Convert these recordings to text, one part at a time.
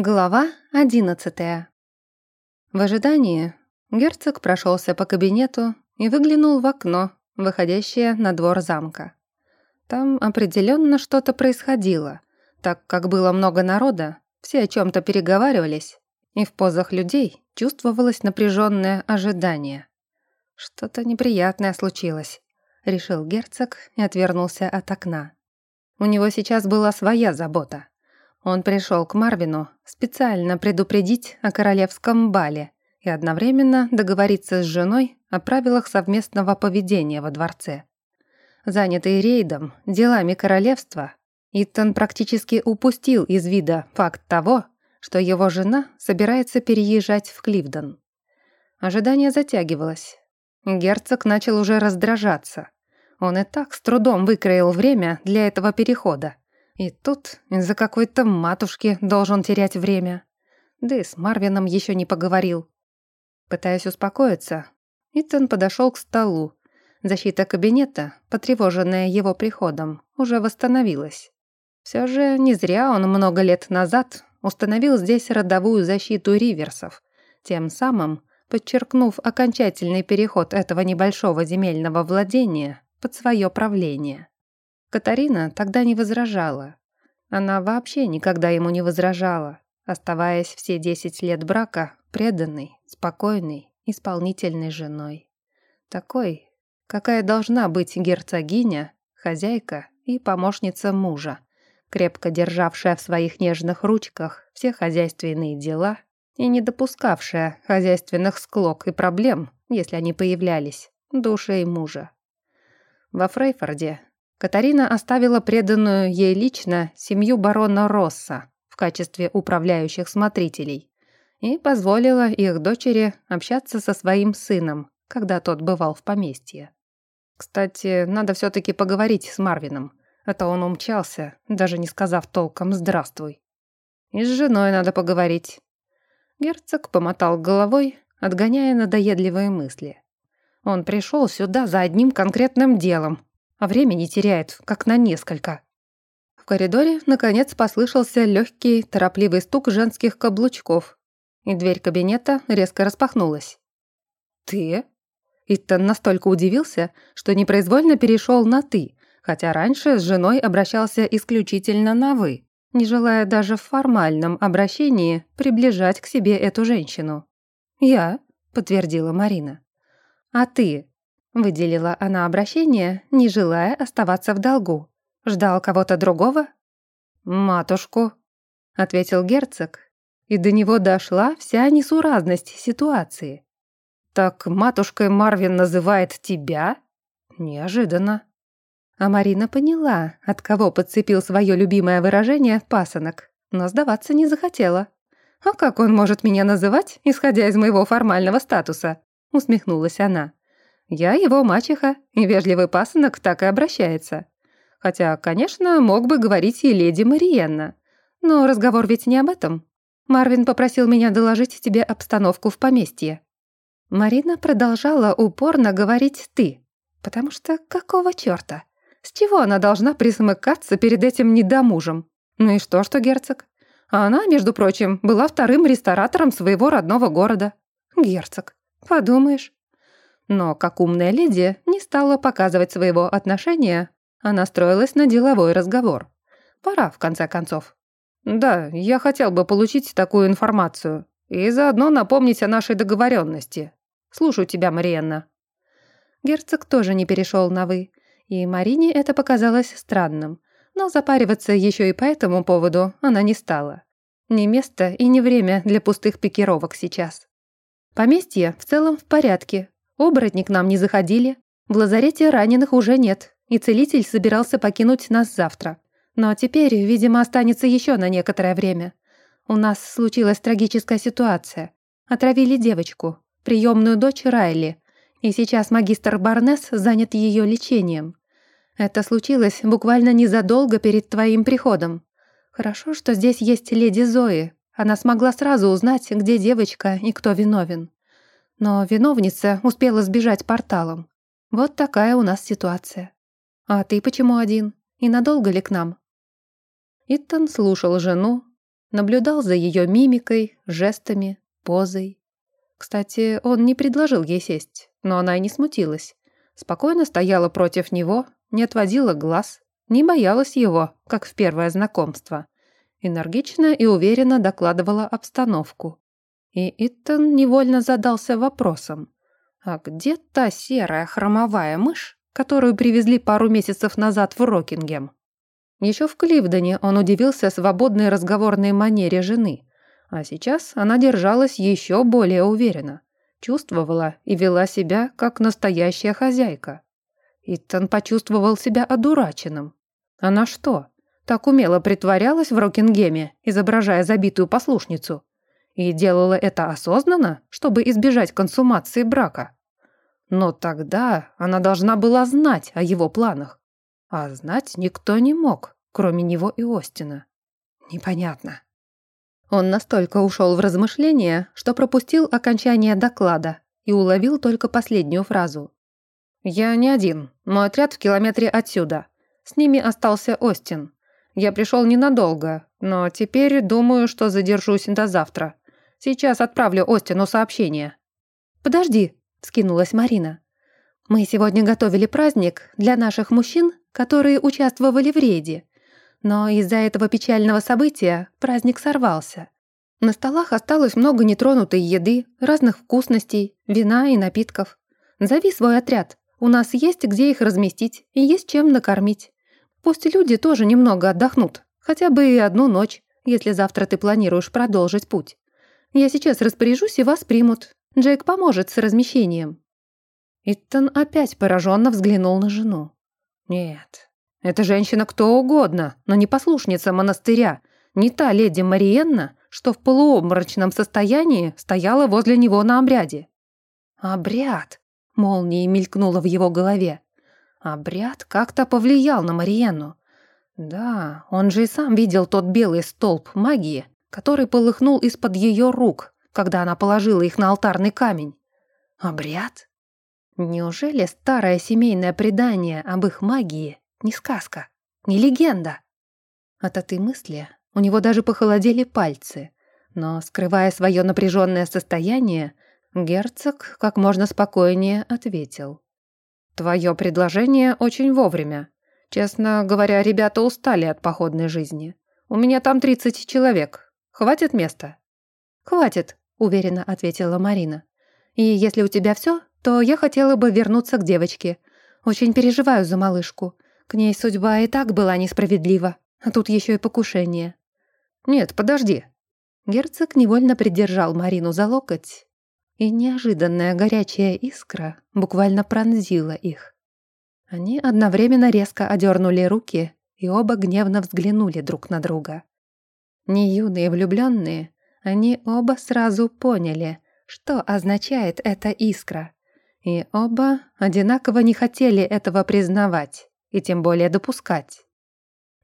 Глава одиннадцатая. В ожидании герцог прошелся по кабинету и выглянул в окно, выходящее на двор замка. Там определенно что-то происходило, так как было много народа, все о чем-то переговаривались, и в позах людей чувствовалось напряженное ожидание. Что-то неприятное случилось, решил герцог и отвернулся от окна. У него сейчас была своя забота. Он пришел к Марвину специально предупредить о королевском бале и одновременно договориться с женой о правилах совместного поведения во дворце. Занятый рейдом, делами королевства, Иттон практически упустил из вида факт того, что его жена собирается переезжать в Кливден. Ожидание затягивалось. Герцог начал уже раздражаться. Он и так с трудом выкроил время для этого перехода. И тут из-за какой-то матушки должен терять время. Да и с Марвином еще не поговорил. Пытаясь успокоиться, Итан подошел к столу. Защита кабинета, потревоженная его приходом, уже восстановилась. Все же не зря он много лет назад установил здесь родовую защиту риверсов, тем самым подчеркнув окончательный переход этого небольшого земельного владения под свое правление. Катарина тогда не возражала. Она вообще никогда ему не возражала, оставаясь все десять лет брака преданной, спокойной, исполнительной женой. Такой, какая должна быть герцогиня, хозяйка и помощница мужа, крепко державшая в своих нежных ручках все хозяйственные дела и не допускавшая хозяйственных склок и проблем, если они появлялись, душей мужа. Во Фрейфорде Катарина оставила преданную ей лично семью барона Росса в качестве управляющих смотрителей и позволила их дочери общаться со своим сыном, когда тот бывал в поместье. Кстати, надо все-таки поговорить с Марвином. Это он умчался, даже не сказав толком «здравствуй». И с женой надо поговорить. Герцог помотал головой, отгоняя надоедливые мысли. Он пришел сюда за одним конкретным делом, а времени теряет, как на несколько. В коридоре, наконец, послышался легкий, торопливый стук женских каблучков, и дверь кабинета резко распахнулась. «Ты?» Иттон настолько удивился, что непроизвольно перешел на «ты», хотя раньше с женой обращался исключительно на «вы», не желая даже в формальном обращении приближать к себе эту женщину. «Я», — подтвердила Марина. «А ты Выделила она обращение, не желая оставаться в долгу. Ждал кого-то другого? «Матушку», — ответил герцог, и до него дошла вся несуразность ситуации. «Так матушкой Марвин называет тебя?» «Неожиданно». А Марина поняла, от кого подцепил свое любимое выражение «пасынок», но сдаваться не захотела. «А как он может меня называть, исходя из моего формального статуса?» — усмехнулась она. Я его мачеха, и вежливый пасынок так и обращается. Хотя, конечно, мог бы говорить и леди Мариенна. Но разговор ведь не об этом. Марвин попросил меня доложить тебе обстановку в поместье. Марина продолжала упорно говорить «ты», потому что какого чёрта? С чего она должна присмыкаться перед этим недомужем? Ну и что, что герцог? А она, между прочим, была вторым ресторатором своего родного города. Герцог. Подумаешь. Но, как умная леди, не стала показывать своего отношения, а настроилась на деловой разговор. Пора, в конце концов. «Да, я хотел бы получить такую информацию и заодно напомнить о нашей договоренности. Слушаю тебя, Мариенна». Герцог тоже не перешел на «вы», и Марине это показалось странным, но запариваться еще и по этому поводу она не стала. Не место и не время для пустых пикировок сейчас. Поместье в целом в порядке, Оборотни к нам не заходили, в лазарете раненых уже нет, и целитель собирался покинуть нас завтра. Но теперь, видимо, останется еще на некоторое время. У нас случилась трагическая ситуация. Отравили девочку, приемную дочь Райли, и сейчас магистр Барнес занят ее лечением. Это случилось буквально незадолго перед твоим приходом. Хорошо, что здесь есть леди Зои. Она смогла сразу узнать, где девочка и кто виновен. Но виновница успела сбежать порталом. Вот такая у нас ситуация. А ты почему один? И надолго ли к нам?» Иттон слушал жену, наблюдал за ее мимикой, жестами, позой. Кстати, он не предложил ей сесть, но она и не смутилась. Спокойно стояла против него, не отводила глаз, не боялась его, как в первое знакомство. Энергично и уверенно докладывала обстановку. И Иттон невольно задался вопросом. А где та серая хромовая мышь, которую привезли пару месяцев назад в Рокингем? Еще в Кливдоне он удивился свободной разговорной манере жены, а сейчас она держалась еще более уверенно, чувствовала и вела себя как настоящая хозяйка. Иттон почувствовал себя одураченным. Она что, так умело притворялась в Рокингеме, изображая забитую послушницу? И делала это осознанно, чтобы избежать консумации брака? Но тогда она должна была знать о его планах. А знать никто не мог, кроме него и Остина. Непонятно. Он настолько ушел в размышления, что пропустил окончание доклада и уловил только последнюю фразу. «Я не один. Мой отряд в километре отсюда. С ними остался Остин. Я пришел ненадолго, но теперь думаю, что задержусь до завтра. Сейчас отправлю Остину сообщение». «Подожди», — скинулась Марина. «Мы сегодня готовили праздник для наших мужчин, которые участвовали в рейде. Но из-за этого печального события праздник сорвался. На столах осталось много нетронутой еды, разных вкусностей, вина и напитков. Зови свой отряд. У нас есть где их разместить и есть чем накормить. Пусть люди тоже немного отдохнут, хотя бы и одну ночь, если завтра ты планируешь продолжить путь. Я сейчас распоряжусь, и вас примут. Джейк поможет с размещением». Иттон опять пораженно взглянул на жену. «Нет, эта женщина кто угодно, но не послушница монастыря, не та леди Мариенна, что в полуобморочном состоянии стояла возле него на обряде». «Обряд!» — молнией мелькнула в его голове. Обряд как-то повлиял на Мариенну. Да, он же и сам видел тот белый столб магии, который полыхнул из-под ее рук, когда она положила их на алтарный камень. Обряд? Неужели старое семейное предание об их магии не сказка, не легенда? От этой мысли у него даже похолодели пальцы, но, скрывая свое напряженное состояние, герцог как можно спокойнее ответил. «Твое предложение очень вовремя. Честно говоря, ребята устали от походной жизни. У меня там 30 человек. Хватит места?» «Хватит», — уверенно ответила Марина. «И если у тебя все, то я хотела бы вернуться к девочке. Очень переживаю за малышку. К ней судьба и так была несправедлива, а тут еще и покушение». «Нет, подожди». Герцог невольно придержал Марину за локоть и неожиданная горячая искра буквально пронзила их. Они одновременно резко одернули руки и оба гневно взглянули друг на друга. Не юные влюбленные, они оба сразу поняли, что означает эта искра, и оба одинаково не хотели этого признавать и тем более допускать.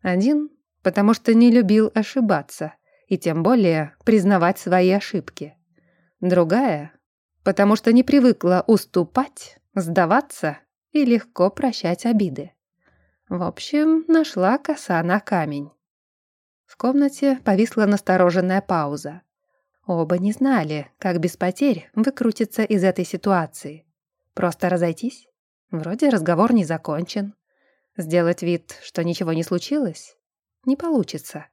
Один, потому что не любил ошибаться и тем более признавать свои ошибки. Другая, потому что не привыкла уступать, сдаваться и легко прощать обиды. В общем, нашла коса на камень. В комнате повисла настороженная пауза. Оба не знали, как без потерь выкрутиться из этой ситуации. Просто разойтись? Вроде разговор не закончен. Сделать вид, что ничего не случилось? Не получится.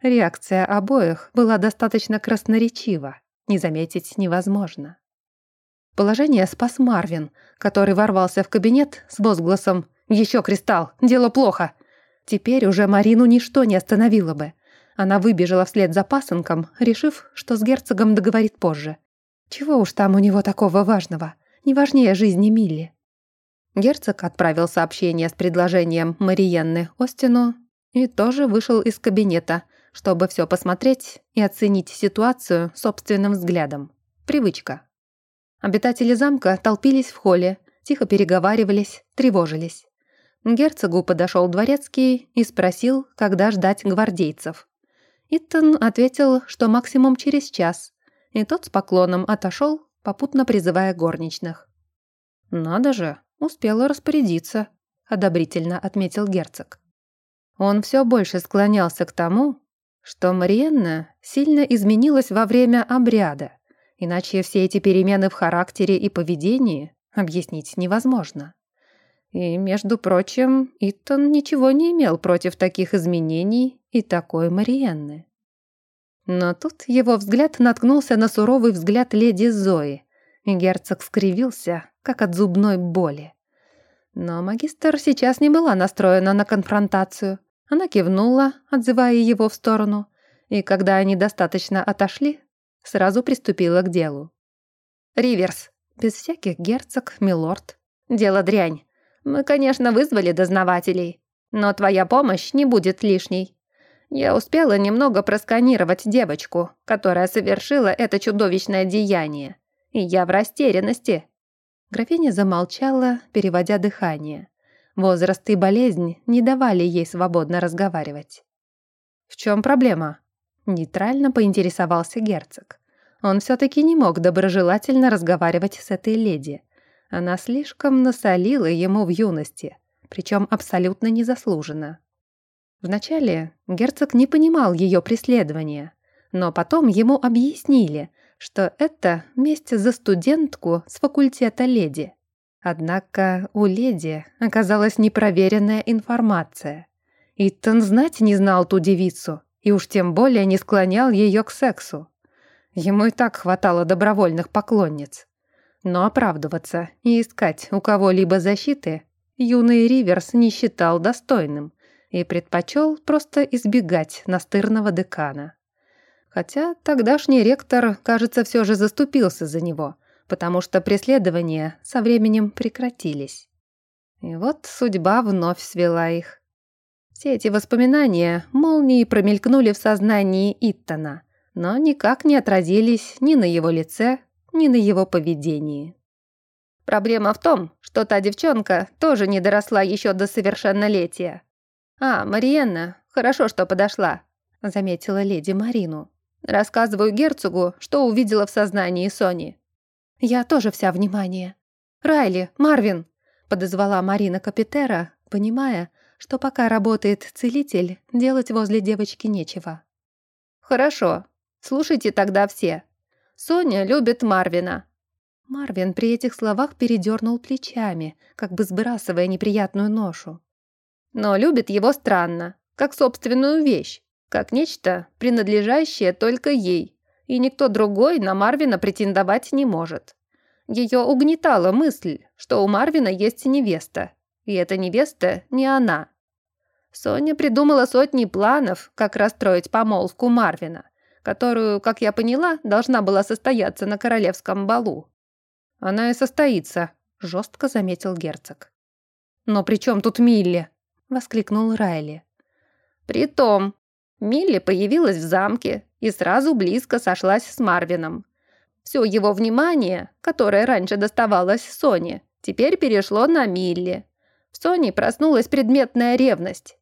Реакция обоих была достаточно красноречива, не заметить невозможно. Положение спас Марвин, который ворвался в кабинет с возгласом «Еще кристалл! Дело плохо!». Теперь уже Марину ничто не остановило бы. Она выбежала вслед за пасынком, решив, что с герцогом договорит позже. Чего уж там у него такого важного? Не важнее жизни Милли. Герцог отправил сообщение с предложением Мариенны Остину и тоже вышел из кабинета, чтобы все посмотреть и оценить ситуацию собственным взглядом. Привычка. Обитатели замка толпились в холле, тихо переговаривались, тревожились. К герцогу подошел дворецкий и спросил, когда ждать гвардейцев. Иттон ответил, что максимум через час, и тот с поклоном отошел, попутно призывая горничных. «Надо же, успела распорядиться», — одобрительно отметил герцог. Он все больше склонялся к тому, что Мариенна сильно изменилась во время обряда, иначе все эти перемены в характере и поведении объяснить невозможно. И, между прочим, Иттон ничего не имел против таких изменений и такой Мариенны. Но тут его взгляд наткнулся на суровый взгляд леди Зои, и герцог скривился, как от зубной боли. Но магистр сейчас не была настроена на конфронтацию. Она кивнула, отзывая его в сторону, и когда они достаточно отошли, сразу приступила к делу. «Риверс, без всяких герцог, милорд. Дело дрянь. Мы, конечно, вызвали дознавателей, но твоя помощь не будет лишней. Я успела немного просканировать девочку, которая совершила это чудовищное деяние, и я в растерянности». Графиня замолчала, переводя дыхание. Возраст и болезнь не давали ей свободно разговаривать. «В чем проблема?» Нейтрально поинтересовался герцог. Он все-таки не мог доброжелательно разговаривать с этой леди. Она слишком насолила ему в юности, причем абсолютно незаслуженно. Вначале герцог не понимал ее преследования, но потом ему объяснили, что это месть за студентку с факультета леди. Однако у леди оказалась непроверенная информация. Иттон знать не знал ту девицу, и уж тем более не склонял ее к сексу. Ему и так хватало добровольных поклонниц. Но оправдываться и искать у кого-либо защиты юный Риверс не считал достойным и предпочел просто избегать настырного декана. Хотя тогдашний ректор, кажется, все же заступился за него, потому что преследования со временем прекратились. И вот судьба вновь свела их. Все эти воспоминания молнией промелькнули в сознании Иттона, но никак не отразились ни на его лице, ни на его поведении. Проблема в том, что та девчонка тоже не доросла еще до совершеннолетия. «А, Мариенна, хорошо, что подошла», — заметила леди Марину. «Рассказываю герцогу, что увидела в сознании Сони». «Я тоже вся внимание». «Райли, Марвин», — подозвала Марина Капитера, понимая, что пока работает целитель, делать возле девочки нечего. «Хорошо. Слушайте тогда все. Соня любит Марвина». Марвин при этих словах передернул плечами, как бы сбрасывая неприятную ношу. «Но любит его странно, как собственную вещь, как нечто, принадлежащее только ей, и никто другой на Марвина претендовать не может. Ее угнетала мысль, что у Марвина есть невеста, и эта невеста не она. Соня придумала сотни планов, как расстроить помолвку Марвина, которую, как я поняла, должна была состояться на королевском балу. «Она и состоится», — жестко заметил герцог. «Но при чем тут Милли?» — воскликнул Райли. «Притом, Милли появилась в замке и сразу близко сошлась с Марвином. Все его внимание, которое раньше доставалось Соне, теперь перешло на Милли. В Соне проснулась предметная ревность.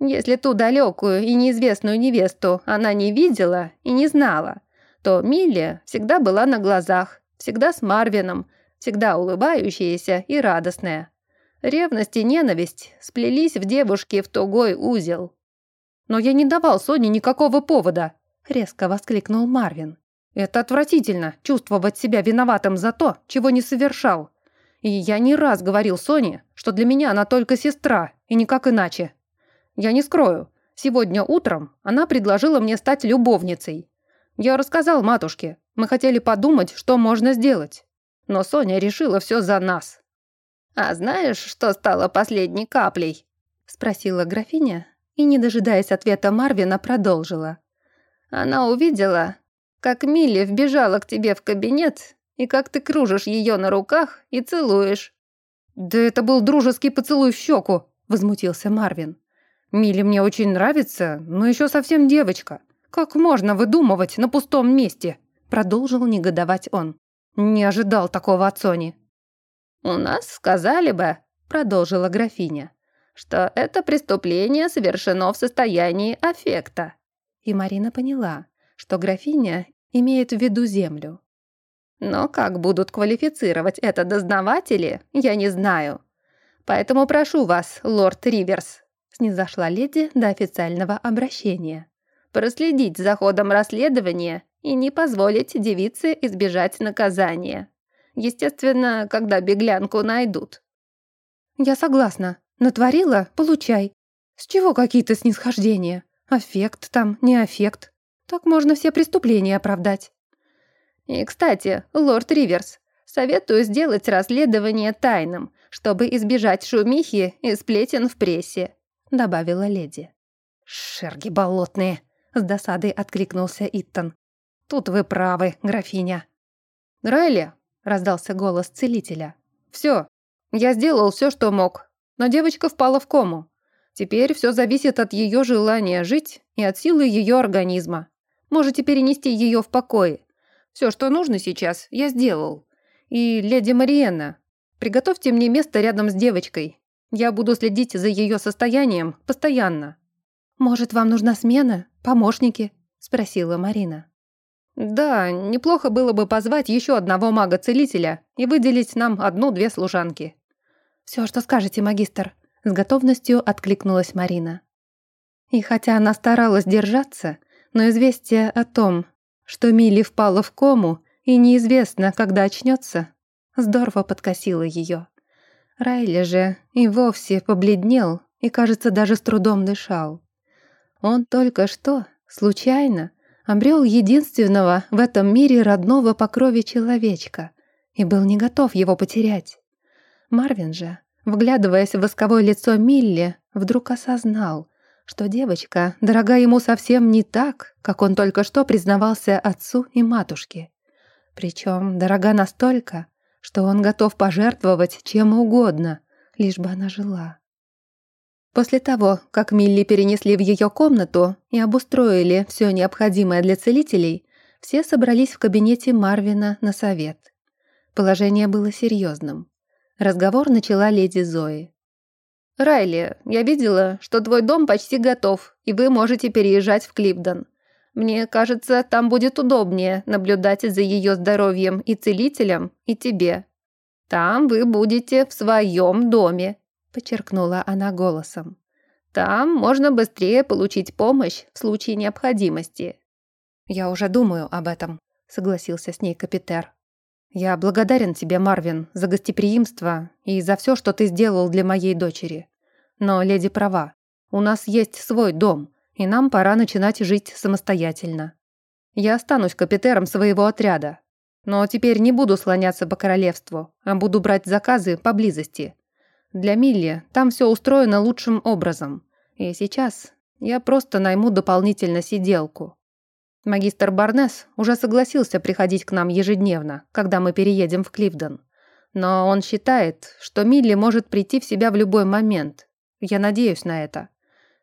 Если ту далекую и неизвестную невесту она не видела и не знала, то Милли всегда была на глазах, всегда с Марвином, всегда улыбающаяся и радостная. Ревность и ненависть сплелись в девушке в тугой узел. «Но я не давал Соне никакого повода!» — резко воскликнул Марвин. «Это отвратительно, чувствовать себя виноватым за то, чего не совершал. И я не раз говорил Соне, что для меня она только сестра, и никак иначе. Я не скрою. Сегодня утром она предложила мне стать любовницей. Я рассказал матушке. Мы хотели подумать, что можно сделать. Но Соня решила все за нас. «А знаешь, что стало последней каплей?» Спросила графиня и, не дожидаясь ответа Марвина, продолжила. Она увидела, как Милли вбежала к тебе в кабинет и как ты кружишь ее на руках и целуешь. «Да это был дружеский поцелуй в щеку», — возмутился Марвин. Милли мне очень нравится, но еще совсем девочка. Как можно выдумывать на пустом месте?» Продолжил негодовать он. Не ожидал такого от Сони. «У нас сказали бы», — продолжила графиня, «что это преступление совершено в состоянии аффекта». И Марина поняла, что графиня имеет в виду землю. Но как будут квалифицировать это дознаватели, я не знаю. Поэтому прошу вас, лорд Риверс, снизошла леди до официального обращения. проследить за ходом расследования и не позволить девице избежать наказания. Естественно, когда беглянку найдут. Я согласна. Натворила – получай. С чего какие-то снисхождения? Аффект там, не аффект. Так можно все преступления оправдать. И, кстати, лорд Риверс, советую сделать расследование тайным, чтобы избежать шумихи и сплетен в прессе», — добавила леди. «Шерги болотные!» — с досадой откликнулся Иттон. «Тут вы правы, графиня». «Райли!» — раздался голос целителя. «Все, я сделал все, что мог, но девочка впала в кому. Теперь все зависит от ее желания жить и от силы ее организма. Можете перенести ее в покое. Все, что нужно сейчас, я сделал. И, леди Мариенна, приготовьте мне место рядом с девочкой. Я буду следить за ее состоянием постоянно». «Может, вам нужна смена? Помощники?» – спросила Марина. «Да, неплохо было бы позвать еще одного мага-целителя и выделить нам одну-две служанки». «Все, что скажете, магистр», – с готовностью откликнулась Марина. И хотя она старалась держаться, но известие о том, что Милли впала в кому и неизвестно, когда очнется, здорово подкосило ее. Райли же и вовсе побледнел и, кажется, даже с трудом дышал. Он только что, случайно, обрел единственного в этом мире родного по крови человечка и был не готов его потерять. Марвин же, вглядываясь в восковое лицо Милли, вдруг осознал, что девочка дорога ему совсем не так, как он только что признавался отцу и матушке. Причем дорога настолько, что он готов пожертвовать чем угодно, лишь бы она жила. После того, как Милли перенесли в ее комнату и обустроили все необходимое для целителей, все собрались в кабинете Марвина на совет. Положение было серьезным. Разговор начала леди Зои. «Райли, я видела, что твой дом почти готов, и вы можете переезжать в Клипдон. Мне кажется, там будет удобнее наблюдать за ее здоровьем и целителем, и тебе. Там вы будете в своем доме», – подчеркнула она голосом. «Там можно быстрее получить помощь в случае необходимости». «Я уже думаю об этом», – согласился с ней Капитер. «Я благодарен тебе, Марвин, за гостеприимство и за все, что ты сделал для моей дочери. Но леди права. У нас есть свой дом, и нам пора начинать жить самостоятельно. Я останусь капитером своего отряда. Но теперь не буду слоняться по королевству, а буду брать заказы поблизости. Для Милли там все устроено лучшим образом. И сейчас я просто найму дополнительно сиделку. Магистр Барнес уже согласился приходить к нам ежедневно, когда мы переедем в Кливден. Но он считает, что Милли может прийти в себя в любой момент, я надеюсь на это.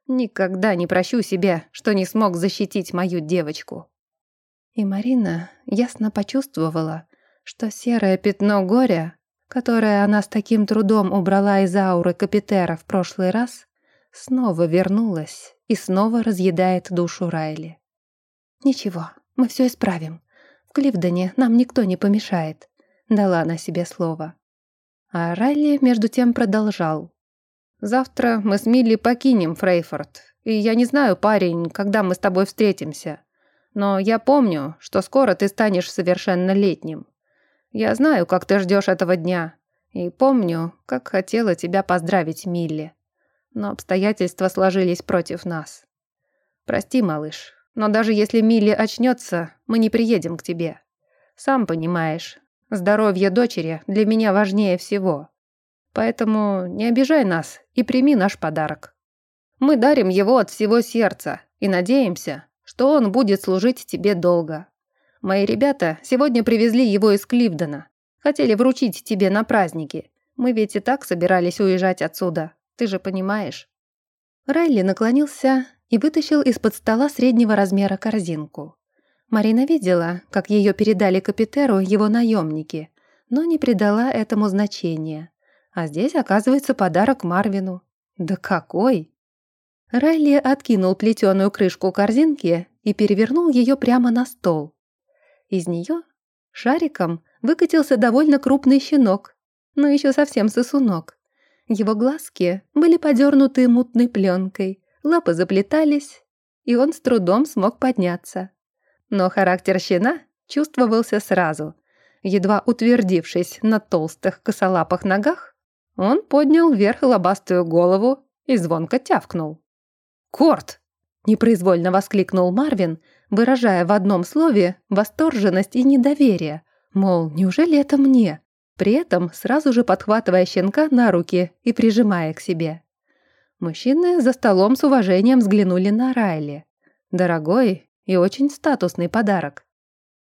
Никогда не прощу себе, что не смог защитить мою девочку. И Марина ясно почувствовала, что серое пятно горя, которое она с таким трудом убрала из ауры Капитера в прошлый раз, снова вернулось и снова разъедает душу Райли. «Ничего, мы все исправим. В Кливдоне нам никто не помешает», — дала она себе слово. А Райли между тем продолжал. Завтра мы с Милли покинем Фрейфорд. И я не знаю, парень, когда мы с тобой встретимся. Но я помню, что скоро ты станешь совершеннолетним. Я знаю, как ты ждешь этого дня. И помню, как хотела тебя поздравить, Милли. Но обстоятельства сложились против нас. Прости, малыш, но даже если Милли очнется, мы не приедем к тебе. Сам понимаешь, здоровье дочери для меня важнее всего. Поэтому не обижай нас и прими наш подарок. Мы дарим его от всего сердца и надеемся, что он будет служить тебе долго. Мои ребята сегодня привезли его из Кливдена. Хотели вручить тебе на праздники. Мы ведь и так собирались уезжать отсюда. Ты же понимаешь?» Райли наклонился и вытащил из-под стола среднего размера корзинку. Марина видела, как ее передали Капитеру его наемники, но не придала этому значения. А здесь, оказывается, подарок Марвину. Да какой! Райли откинул плетеную крышку корзинки и перевернул ее прямо на стол. Из нее шариком выкатился довольно крупный щенок, но еще совсем сосунок. Его глазки были подернуты мутной пленкой, лапы заплетались, и он с трудом смог подняться. Но характер щена чувствовался сразу. Едва утвердившись на толстых косолапых ногах, он поднял вверх лобастую голову и звонко тявкнул. «Корт!» – непроизвольно воскликнул Марвин, выражая в одном слове восторженность и недоверие. Мол, неужели это мне? При этом сразу же подхватывая щенка на руки и прижимая к себе. Мужчины за столом с уважением взглянули на Райли. Дорогой и очень статусный подарок.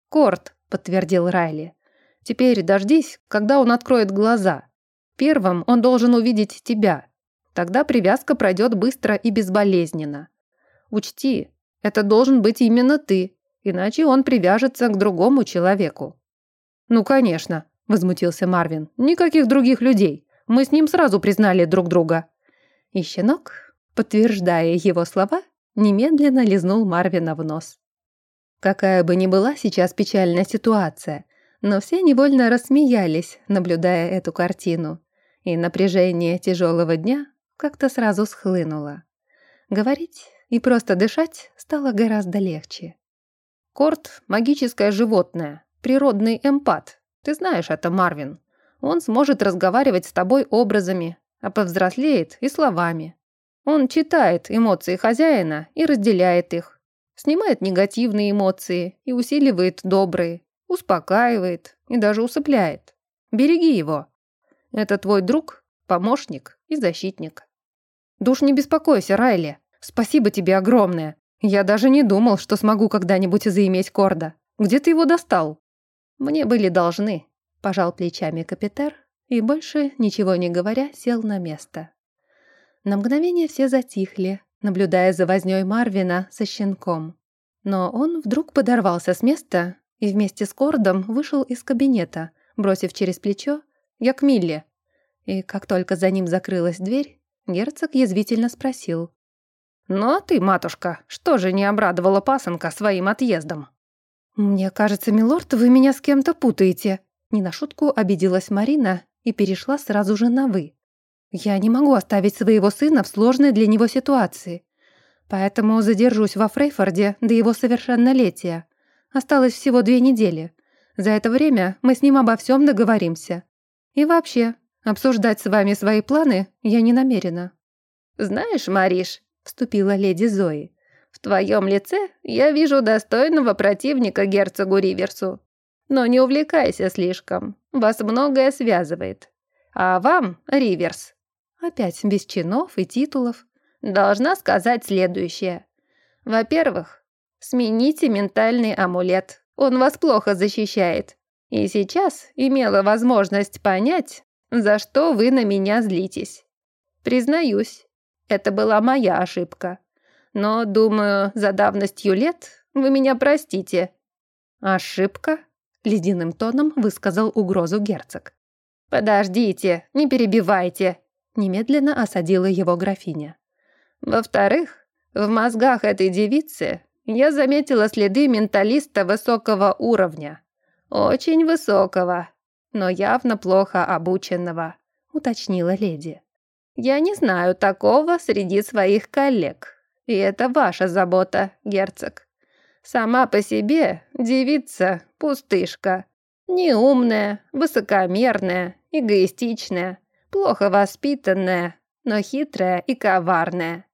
«Корт», — подтвердил Райли. «Теперь дождись, когда он откроет глаза. Первым он должен увидеть тебя. Тогда привязка пройдет быстро и безболезненно. Учти, это должен быть именно ты, иначе он привяжется к другому человеку». «Ну, конечно», — возмутился Марвин. «Никаких других людей. Мы с ним сразу признали друг друга». И щенок, подтверждая его слова, немедленно лизнул Марвина в нос. Какая бы ни была сейчас печальная ситуация, но все невольно рассмеялись, наблюдая эту картину, и напряжение тяжелого дня как-то сразу схлынуло. Говорить и просто дышать стало гораздо легче. Корт — магическое животное, природный эмпат. Ты знаешь это, Марвин. Он сможет разговаривать с тобой образами, а повзрослеет и словами. Он читает эмоции хозяина и разделяет их. Снимает негативные эмоции и усиливает добрые, успокаивает и даже усыпляет. Береги его. Это твой друг, помощник и защитник. Душ не беспокойся, Райли. Спасибо тебе огромное. Я даже не думал, что смогу когда-нибудь заиметь Корда. Где ты его достал? Мне были должны, пожал плечами капитар и больше, ничего не говоря, сел на место. На мгновение все затихли, наблюдая за вознёй Марвина со щенком. Но он вдруг подорвался с места и вместе с Кордом вышел из кабинета, бросив через плечо «Я к Милле». И как только за ним закрылась дверь, герцог язвительно спросил. «Ну а ты, матушка, что же не обрадовала пасынка своим отъездом?» «Мне кажется, милорд, вы меня с кем-то путаете», не на шутку обиделась Марина и перешла сразу же на «вы». «Я не могу оставить своего сына в сложной для него ситуации, поэтому задержусь во Фрейфорде до его совершеннолетия. Осталось всего две недели. За это время мы с ним обо всем договоримся. И вообще, обсуждать с вами свои планы я не намерена». «Знаешь, Мариш», — вступила леди Зои, «в твоем лице я вижу достойного противника герцогу Риверсу. Но не увлекайся слишком, вас многое связывает. А вам, Риверс, опять без чинов и титулов, должна сказать следующее. Во-первых, смените ментальный амулет, он вас плохо защищает. И сейчас имела возможность понять, за что вы на меня злитесь. Признаюсь, это была моя ошибка. Но, думаю, за давностью лет вы меня простите. Ошибка? Ледяным тоном высказал угрозу герцог. «Подождите, не перебивайте!» Немедленно осадила его графиня. «Во-вторых, в мозгах этой девицы я заметила следы менталиста высокого уровня. Очень высокого, но явно плохо обученного», уточнила леди. «Я не знаю такого среди своих коллег, и это ваша забота, герцог. Сама по себе девица – пустышка. Неумная, высокомерная, эгоистичная, плохо воспитанная, но хитрая и коварная.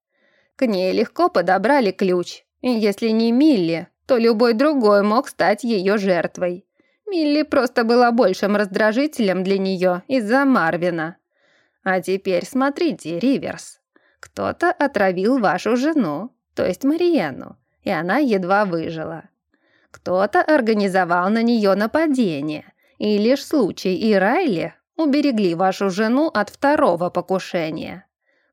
К ней легко подобрали ключ, и если не Милли, то любой другой мог стать ее жертвой. Милли просто была большим раздражителем для нее из-за Марвина. А теперь смотрите, Риверс. Кто-то отравил вашу жену, то есть Мариену, и она едва выжила. Кто-то организовал на нее нападение, и лишь случай и Райли уберегли вашу жену от второго покушения.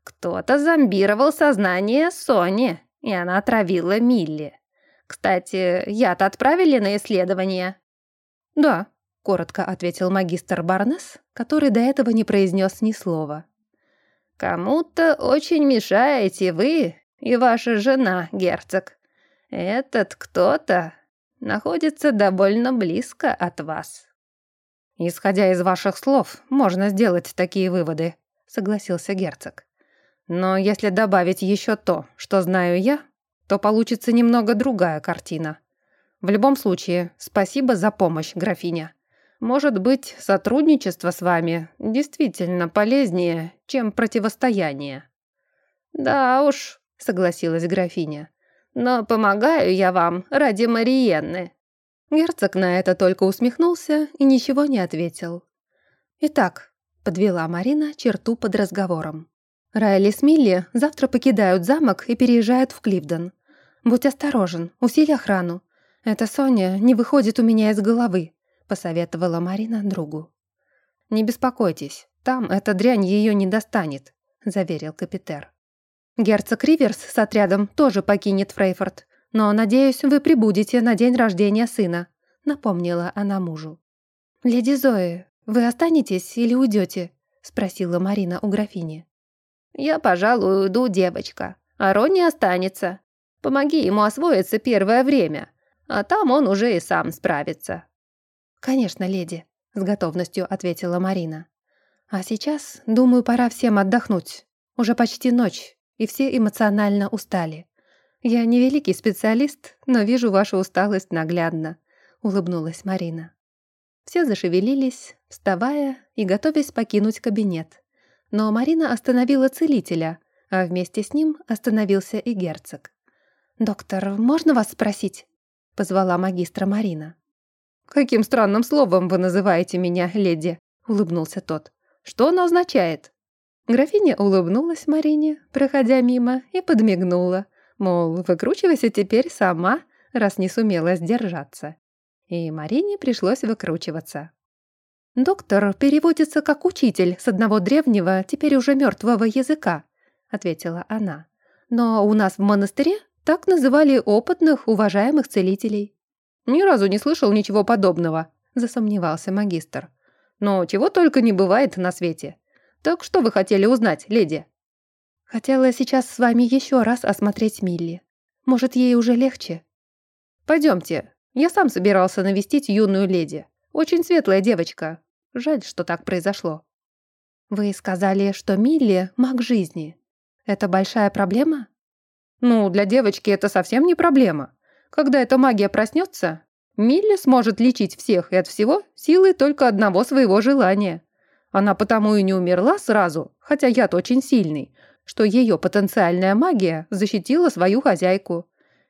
Кто-то зомбировал сознание Сони, и она отравила Милли. Кстати, яд отправили на исследование? Да, коротко ответил магистр Барнес, который до этого не произнес ни слова. Кому-то очень мешаете вы и ваша жена, герцог. Этот кто-то находится довольно близко от вас. Исходя из ваших слов, можно сделать такие выводы, согласился герцог. Но если добавить еще то, что знаю я, то получится немного другая картина. В любом случае, спасибо за помощь, графиня. Может быть, сотрудничество с вами действительно полезнее, чем противостояние». «Да уж», — согласилась графиня, «но помогаю я вам ради Мариенны». Герцог на это только усмехнулся и ничего не ответил. «Итак», — подвела Марина черту под разговором. «Райли с Милли завтра покидают замок и переезжают в Кливден. Будь осторожен, усиль охрану. Эта Соня не выходит у меня из головы посоветовала Марина другу. «Не беспокойтесь, там эта дрянь ее не достанет», — заверил капитер. «Герцог Риверс с отрядом тоже покинет Фрейфорд, но, надеюсь, вы прибудете на день рождения сына», — напомнила она мужу. «Леди Зои, вы останетесь или уйдете?» — спросила Марина у графини. «Я, пожалуй, уйду, девочка, а Ронни останется. Помоги ему освоиться первое время, а там он уже и сам справится». «Конечно, леди», — с готовностью ответила Марина. «А сейчас, думаю, пора всем отдохнуть. Уже почти ночь, и все эмоционально устали. Я не великий специалист, но вижу вашу усталость наглядно», — улыбнулась Марина. Все зашевелились, вставая и готовясь покинуть кабинет. Но Марина остановила целителя, а вместе с ним остановился и герцог. «Доктор, можно вас спросить?» — позвала магистра Марина. «Каким странным словом вы называете меня, леди?» — улыбнулся тот. «Что оно означает?» Графиня улыбнулась Марине, проходя мимо, и подмигнула, мол, выкручивайся теперь сама, раз не сумела сдержаться. И Марине пришлось выкручиваться. «Доктор переводится как учитель с одного древнего, теперь уже мертвого языка», — ответила она. «Но у нас в монастыре так называли опытных, уважаемых целителей». «Ни разу не слышал ничего подобного», — засомневался магистр. «Но чего только не бывает на свете. Так что вы хотели узнать, леди?» «Хотела сейчас с вами еще раз осмотреть Милли. Может, ей уже легче?» «Пойдемте. Я сам собирался навестить юную леди. Очень светлая девочка. Жаль, что так произошло». «Вы сказали, что Милли — маг жизни. Это большая проблема?» «Ну, для девочки это совсем не проблема. Когда эта магия проснется, Милли сможет лечить всех и от всего силой только одного своего желания. Она потому и не умерла сразу, хотя яд очень сильный, что ее потенциальная магия защитила свою хозяйку.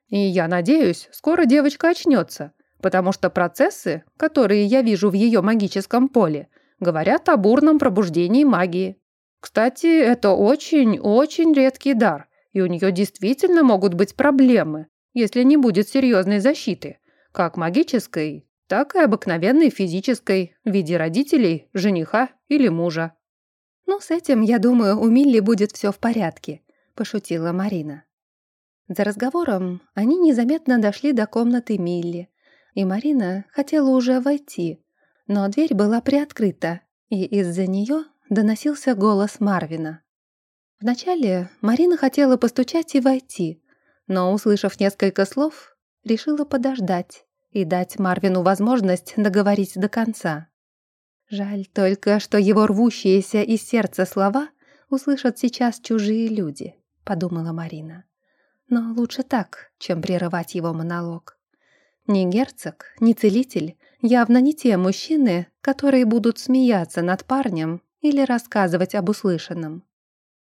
И я надеюсь, скоро девочка очнется, потому что процессы, которые я вижу в ее магическом поле, говорят о бурном пробуждении магии. Кстати, это очень-очень редкий дар, и у нее действительно могут быть проблемы, если не будет серьезной защиты, как магической, так и обыкновенной физической в виде родителей, жениха или мужа. «Ну, с этим, я думаю, у Милли будет все в порядке», – пошутила Марина. За разговором они незаметно дошли до комнаты Милли, и Марина хотела уже войти, но дверь была приоткрыта, и из-за нее доносился голос Марвина. Вначале Марина хотела постучать и войти, но, услышав несколько слов, решила подождать и дать Марвину возможность договорить до конца. Жаль только, что его рвущиеся из сердца слова услышат сейчас чужие люди, подумала Марина. Но лучше так, чем прерывать его монолог. Ни герцог, ни целитель явно не те мужчины, которые будут смеяться над парнем или рассказывать об услышанном.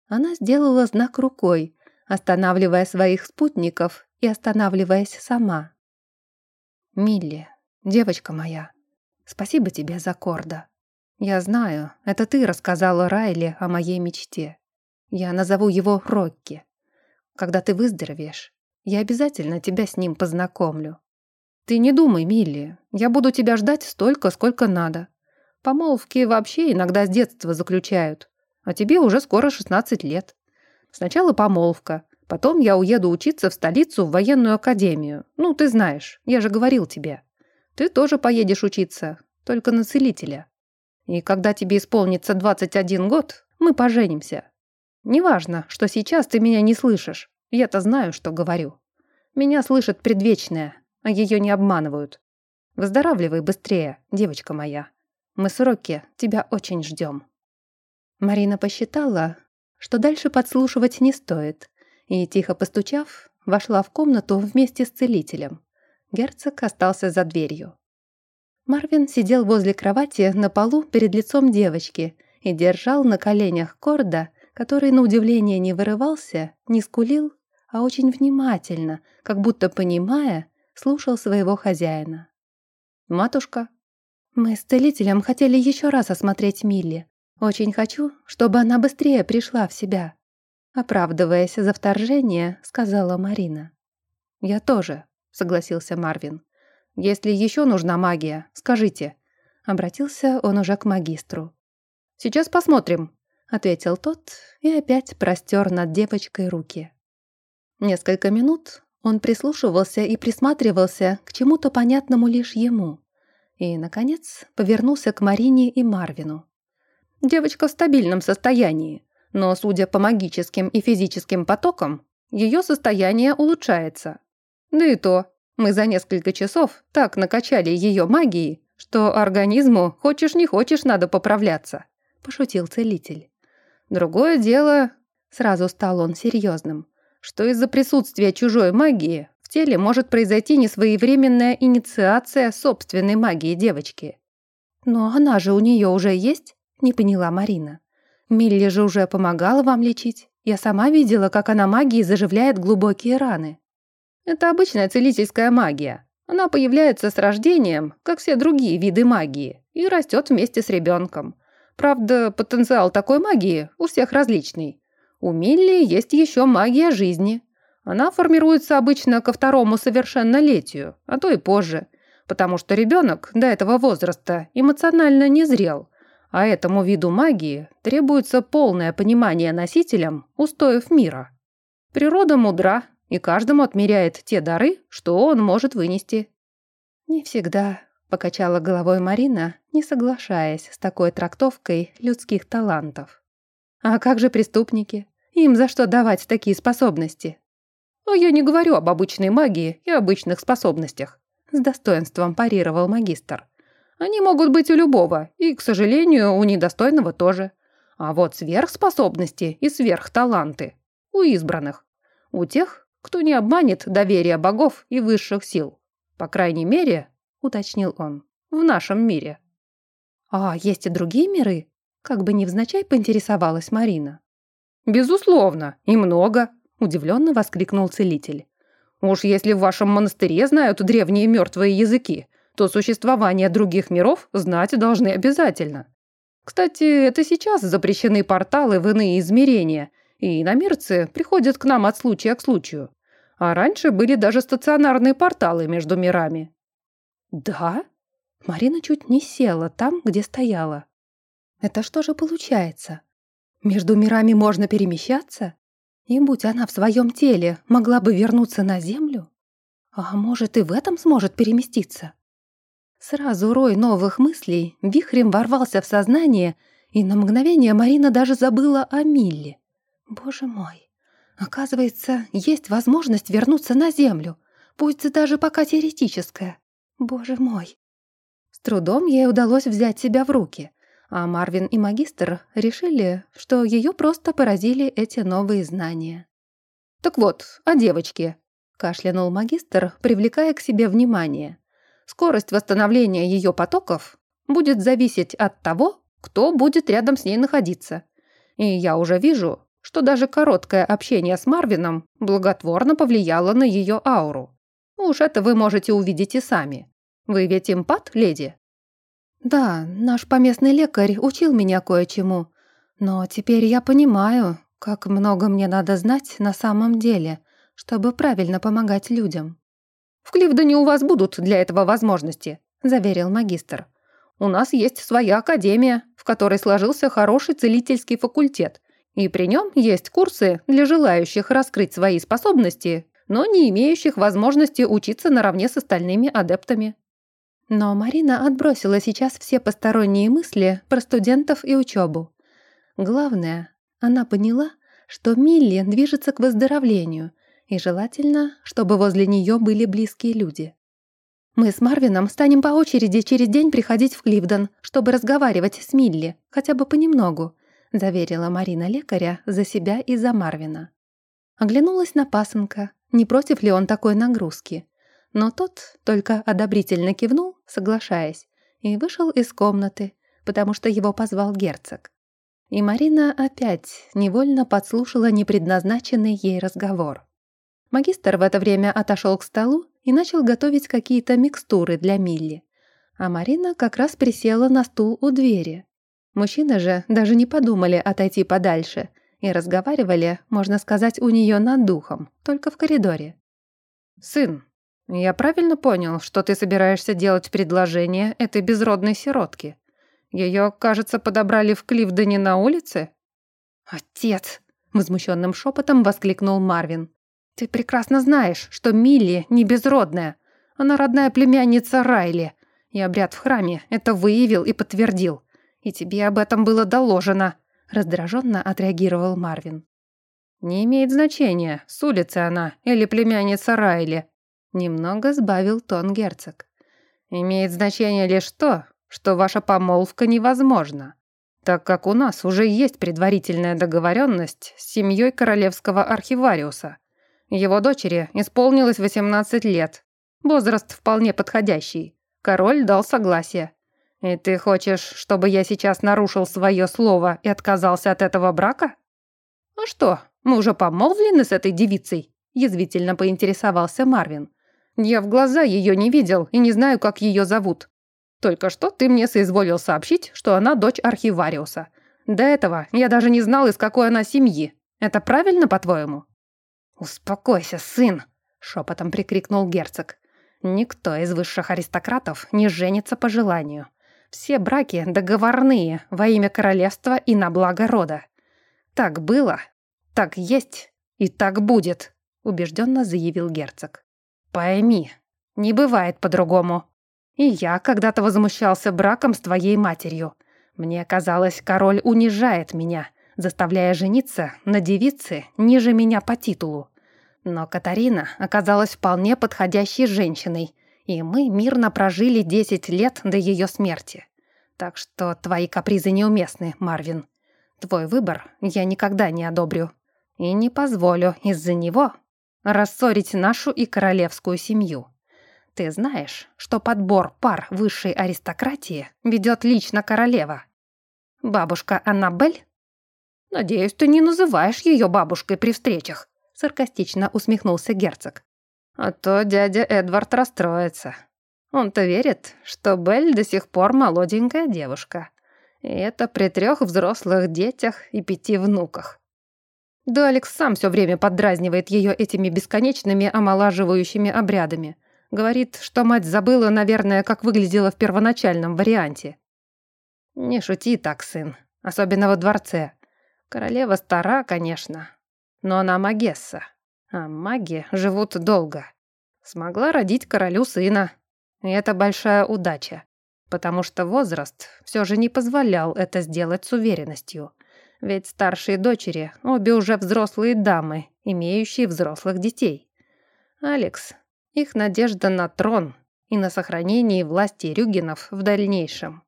Она сделала знак рукой, останавливая своих спутников и останавливаясь сама. «Милли, девочка моя, спасибо тебе за Корда. Я знаю, это ты рассказала Райле о моей мечте. Я назову его Рокки. Когда ты выздоровеешь, я обязательно тебя с ним познакомлю. Ты не думай, Милли, я буду тебя ждать столько, сколько надо. Помолвки вообще иногда с детства заключают, а тебе уже скоро 16 лет. Сначала помолвка, потом я уеду учиться в столицу в военную академию. Ну, ты знаешь, я же говорил тебе. Ты тоже поедешь учиться, только на целителя. И когда тебе исполнится 21 год, мы поженимся. Неважно, что сейчас ты меня не слышишь. Я-то знаю, что говорю. Меня слышит предвечная, а ее не обманывают. Выздоравливай быстрее, девочка моя. Мы с Рокки тебя очень ждем. Марина посчитала, что дальше подслушивать не стоит, и, тихо постучав, вошла в комнату вместе с целителем. Герцог остался за дверью. Марвин сидел возле кровати на полу перед лицом девочки и держал на коленях Корда, который, на удивление, не вырывался, не скулил, а очень внимательно, как будто понимая, слушал своего хозяина. «Матушка?» «Мы с целителем хотели еще раз осмотреть Милли. Очень хочу, чтобы она быстрее пришла в себя», оправдываясь за вторжение, сказала Марина. «Я тоже», — согласился Марвин. «Если еще нужна магия, скажите». Обратился он уже к магистру. «Сейчас посмотрим», — ответил тот и опять простер над девочкой руки. Несколько минут он прислушивался и присматривался к чему-то понятному лишь ему. И, наконец, повернулся к Марине и Марвину. «Девочка в стабильном состоянии, но, судя по магическим и физическим потокам, ее состояние улучшается. Да и то, мы за несколько часов так накачали ее магией, что организму, хочешь не хочешь, надо поправляться», – пошутил целитель. «Другое дело...» – сразу стал он серьезным, что из-за присутствия чужой магии в теле может произойти несвоевременная инициация собственной магии девочки. «Но она же у нее уже есть?» – не поняла Марина. «Милли же уже помогала вам лечить. Я сама видела, как она магией заживляет глубокие раны». Это обычная целительская магия. Она появляется с рождением, как все другие виды магии, и растет вместе с ребенком. Правда, потенциал такой магии у всех различный. У Милли есть еще магия жизни. Она формируется обычно ко второму совершеннолетию, а то и позже, потому что ребенок до этого возраста эмоционально не зрел, а этому виду магии требуется полное понимание носителям устоев мира. Природа мудра и каждому отмеряет те дары, что он может вынести». «Не всегда», — покачала головой Марина, не соглашаясь с такой трактовкой людских талантов. «А как же преступники? Им за что давать такие способности?» «А я не говорю об обычной магии и обычных способностях», — с достоинством парировал магистр. «Они могут быть у любого, и, к сожалению, у недостойного тоже. А вот сверхспособности и сверхталанты у избранных. У тех, кто не обманет доверие богов и высших сил. По крайней мере, уточнил он, в нашем мире. А есть и другие миры? Как бы невзначай поинтересовалась Марина. Безусловно, и много, удивленно воскликнул целитель. Уж если в вашем монастыре знают древние мертвые языки, то существование других миров знать должны обязательно. Кстати, это сейчас запрещены порталы в иные измерения – и иномирцы приходят к нам от случая к случаю. А раньше были даже стационарные порталы между мирами». «Да?» Марина чуть не села там, где стояла. «Это что же получается? Между мирами можно перемещаться? И будь она в своем теле, могла бы вернуться на Землю? А может, и в этом сможет переместиться?» Сразу рой новых мыслей вихрем ворвался в сознание, и на мгновение Марина даже забыла о Милле. Боже мой, оказывается, есть возможность вернуться на Землю, пусть даже пока теоретическая. Боже мой. С трудом ей удалось взять себя в руки, а Марвин и магистр решили, что ее просто поразили эти новые знания. «Так вот, о девочке», — кашлянул магистр, привлекая к себе внимание. «Скорость восстановления ее потоков будет зависеть от того, кто будет рядом с ней находиться. И я уже вижу, что даже короткое общение с Марвином благотворно повлияло на ее ауру. Уж это вы можете увидеть и сами. Вы ведь импат, леди? Да, наш поместный лекарь учил меня кое-чему. Но теперь я понимаю, как много мне надо знать на самом деле, чтобы правильно помогать людям. В Кливдоне у вас будут для этого возможности, заверил магистр. У нас есть своя академия, в которой сложился хороший целительский факультет, и при нем есть курсы для желающих раскрыть свои способности, но не имеющих возможности учиться наравне с остальными адептами. Но Марина отбросила сейчас все посторонние мысли про студентов и учебу. Главное, она поняла, что Милли движется к выздоровлению, и желательно, чтобы возле нее были близкие люди. Мы с Марвином станем по очереди через день приходить в Кливден, чтобы разговаривать с Милли, хотя бы понемногу, заверила Марина лекаря за себя и за Марвина. Оглянулась на пасынка, не против ли он такой нагрузки. Но тот только одобрительно кивнул, соглашаясь, и вышел из комнаты, потому что его позвал герцог. И Марина опять невольно подслушала непредназначенный ей разговор. Магистр в это время отошел к столу и начал готовить какие-то микстуры для Милли. А Марина как раз присела на стул у двери. Мужчины же даже не подумали отойти подальше и разговаривали, можно сказать, у нее над духом, только в коридоре. «Сын, я правильно понял, что ты собираешься делать предложение этой безродной сиротке? Ее, кажется, подобрали в Кливдене на улице?» «Отец!» — возмущенным шепотом воскликнул Марвин. «Ты прекрасно знаешь, что Милли не безродная. Она родная племянница Райли. И обряд в храме это выявил и подтвердил. И тебе об этом было доложено», — раздраженно отреагировал Марвин. «Не имеет значения, с улицы она или племянница Райли», — немного сбавил тон герцог. «Имеет значение лишь то, что ваша помолвка невозможна, так как у нас уже есть предварительная договоренность с семьей королевского архивариуса. Его дочери исполнилось 18 лет. Возраст вполне подходящий. Король дал согласие. И ты хочешь, чтобы я сейчас нарушил свое слово и отказался от этого брака? А что, мы уже помолвлены с этой девицей? Язвительно поинтересовался Марвин. Я в глаза ее не видел и не знаю, как ее зовут. Только что ты мне соизволил сообщить, что она дочь архивариуса. До этого я даже не знал, из какой она семьи. Это правильно, по-твоему?» «Успокойся, сын!» — шепотом прикрикнул герцог. «Никто из высших аристократов не женится по желанию. Все браки договорные во имя королевства и на благо рода. Так было, так есть и так будет», — убежденно заявил герцог. «Пойми, не бывает по-другому. И я когда-то возмущался браком с твоей матерью. Мне казалось, король унижает меня, заставляя жениться на девице ниже меня по титулу. Но Катарина оказалась вполне подходящей женщиной, и мы мирно прожили 10 лет до ее смерти. Так что твои капризы неуместны, Марвин. Твой выбор я никогда не одобрю. И не позволю из-за него рассорить нашу и королевскую семью. Ты знаешь, что подбор пар высшей аристократии ведет лично королева? Бабушка Аннабель? Надеюсь, ты не называешь ее бабушкой при встречах, саркастично усмехнулся герцог. А то дядя Эдвард расстроится. Он-то верит, что Белль до сих пор молоденькая девушка. И это при трех взрослых детях и пяти внуках. Да Алекс сам все время поддразнивает ее этими бесконечными омолаживающими обрядами. Говорит, что мать забыла, наверное, как выглядела в первоначальном варианте. Не шути так, сын, особенно во дворце. Королева стара, конечно, но она магесса, а маги живут долго. Смогла родить королю сына, и это большая удача, потому что возраст все же не позволял это сделать с уверенностью. Ведь старшие дочери обе уже взрослые дамы, имеющие взрослых детей. Алекс их надежда на трон и на сохранение власти Рюгинов в дальнейшем.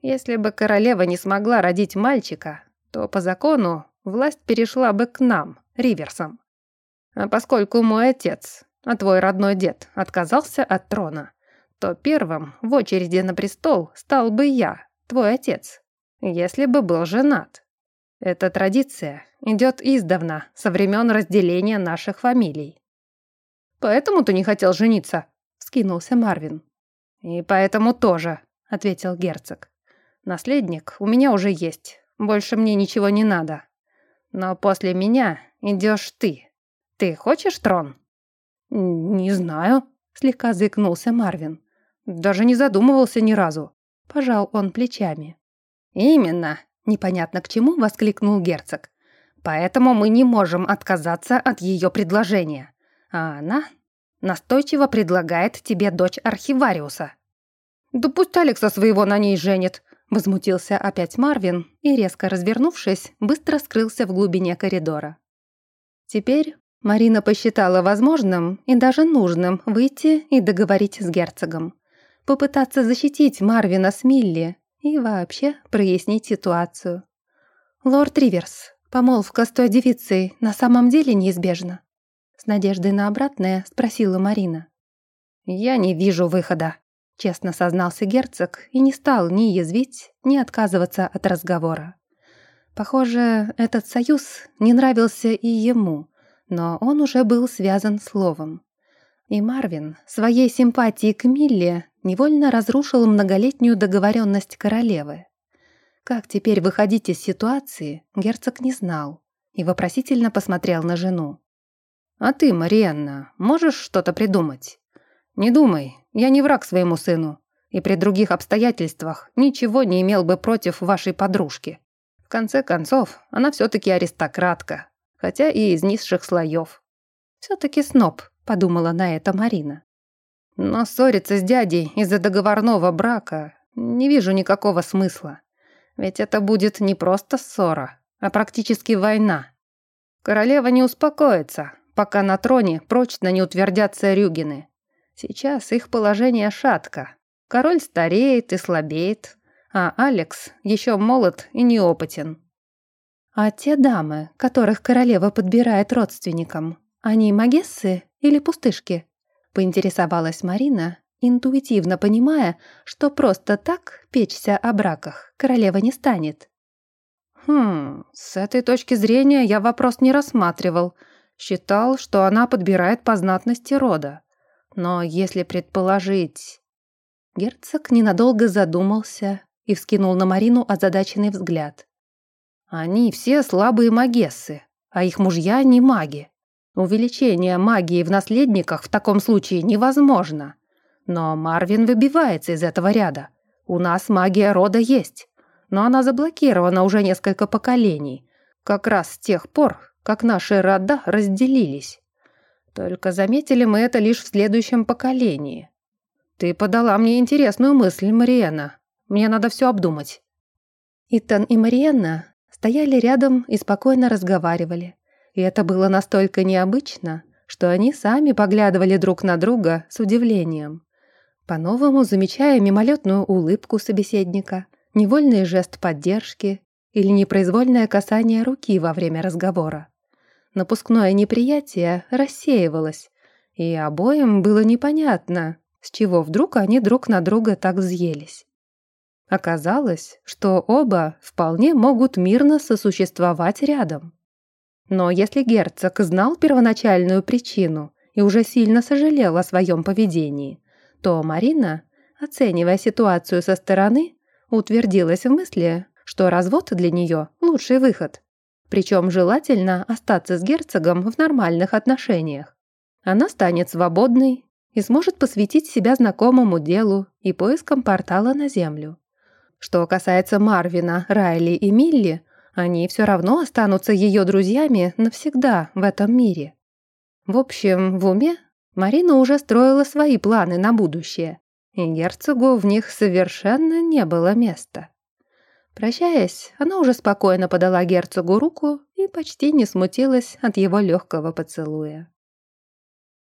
Если бы королева не смогла родить мальчика, то по закону власть перешла бы к нам, Риверсам. А поскольку мой отец, а твой родной дед, отказался от трона, то первым в очереди на престол стал бы я, твой отец, если бы был женат. Эта традиция идет издавна, со времен разделения наших фамилий. «Поэтому ты не хотел жениться?» — вскинулся Марвин. «И поэтому тоже», — ответил герцог. «Наследник у меня уже есть, больше мне ничего не надо. Но после меня идешь ты. Ты хочешь трон?» «Не знаю», — слегка заикнулся Марвин. «Даже не задумывался ни разу». Пожал он плечами. «Именно», — непонятно к чему воскликнул герцог. «Поэтому мы не можем отказаться от ее предложения а она настойчиво предлагает тебе дочь архивариуса». «Да пусть Алекса своего на ней женит», — возмутился опять Марвин и, резко развернувшись, быстро скрылся в глубине коридора. Теперь Марина посчитала возможным и даже нужным выйти и договорить с герцогом. Попытаться защитить Марвина с Милли и вообще прояснить ситуацию. «Лорд Риверс, помолвка с той девицей на самом деле неизбежна?» С надеждой на обратное спросила Марина. «Я не вижу выхода», — честно сознался герцог и не стал ни язвить, ни отказываться от разговора. Похоже, этот союз не нравился и ему, но он уже был связан словом. И Марвин своей симпатией к Милле невольно разрушил многолетнюю договоренность королевы. Как теперь выходить из ситуации, герцог не знал и вопросительно посмотрел на жену. «А ты, Марианна, можешь что-то придумать? Не думай, я не враг своему сыну, и при других обстоятельствах ничего не имел бы против вашей подружки. В конце концов, она все-таки аристократка, хотя и из низших слоев. Все-таки сноб, подумала на это Марина. Но ссориться с дядей из-за договорного брака не вижу никакого смысла. Ведь это будет не просто ссора, а практически война. Королева не успокоится, пока на троне прочно не утвердятся Рюгины. Сейчас их положение шатко. Король стареет и слабеет, а Алекс еще молод и неопытен. А те дамы, которых королева подбирает родственникам, они магессы или пустышки? Поинтересовалась Марина, интуитивно понимая, что просто так печься о браках королева не станет. Хм, с этой точки зрения я вопрос не рассматривал. Считал, что она подбирает по знатности рода. Но если предположить... Герцог ненадолго задумался, и вскинул на Марину озадаченный взгляд. «Они все слабые магессы, а их мужья не маги. Увеличение магии в наследниках в таком случае невозможно. Но Марвин выбивается из этого ряда. У нас магия рода есть, но она заблокирована уже несколько поколений, как раз с тех пор, как наши рода разделились. Только заметили мы это лишь в следующем поколении. Ты подала мне интересную мысль, Мариэна. Мне надо все обдумать». Итан и Мариенна стояли рядом и спокойно разговаривали. И это было настолько необычно, что они сами поглядывали друг на друга с удивлением. По-новому замечая мимолетную улыбку собеседника, невольный жест поддержки или непроизвольное касание руки во время разговора. Напускное неприятие рассеивалось, и обоим было непонятно, с чего вдруг они друг на друга так взъелись. Оказалось, что оба вполне могут мирно сосуществовать рядом. Но если герцог знал первоначальную причину и уже сильно сожалел о своем поведении, то Марина, оценивая ситуацию со стороны, утвердилась в мысли, что развод для нее – лучший выход. Причем желательно остаться с герцогом в нормальных отношениях. Она станет свободной и сможет посвятить себя знакомому делу и поискам портала на Землю. Что касается Марвина, Райли и Милли, они все равно останутся ее друзьями навсегда в этом мире. В общем, в уме Марина уже строила свои планы на будущее, и герцогу в них совершенно не было места. Прощаясь, она уже спокойно подала герцогу руку и почти не смутилась от его легкого поцелуя.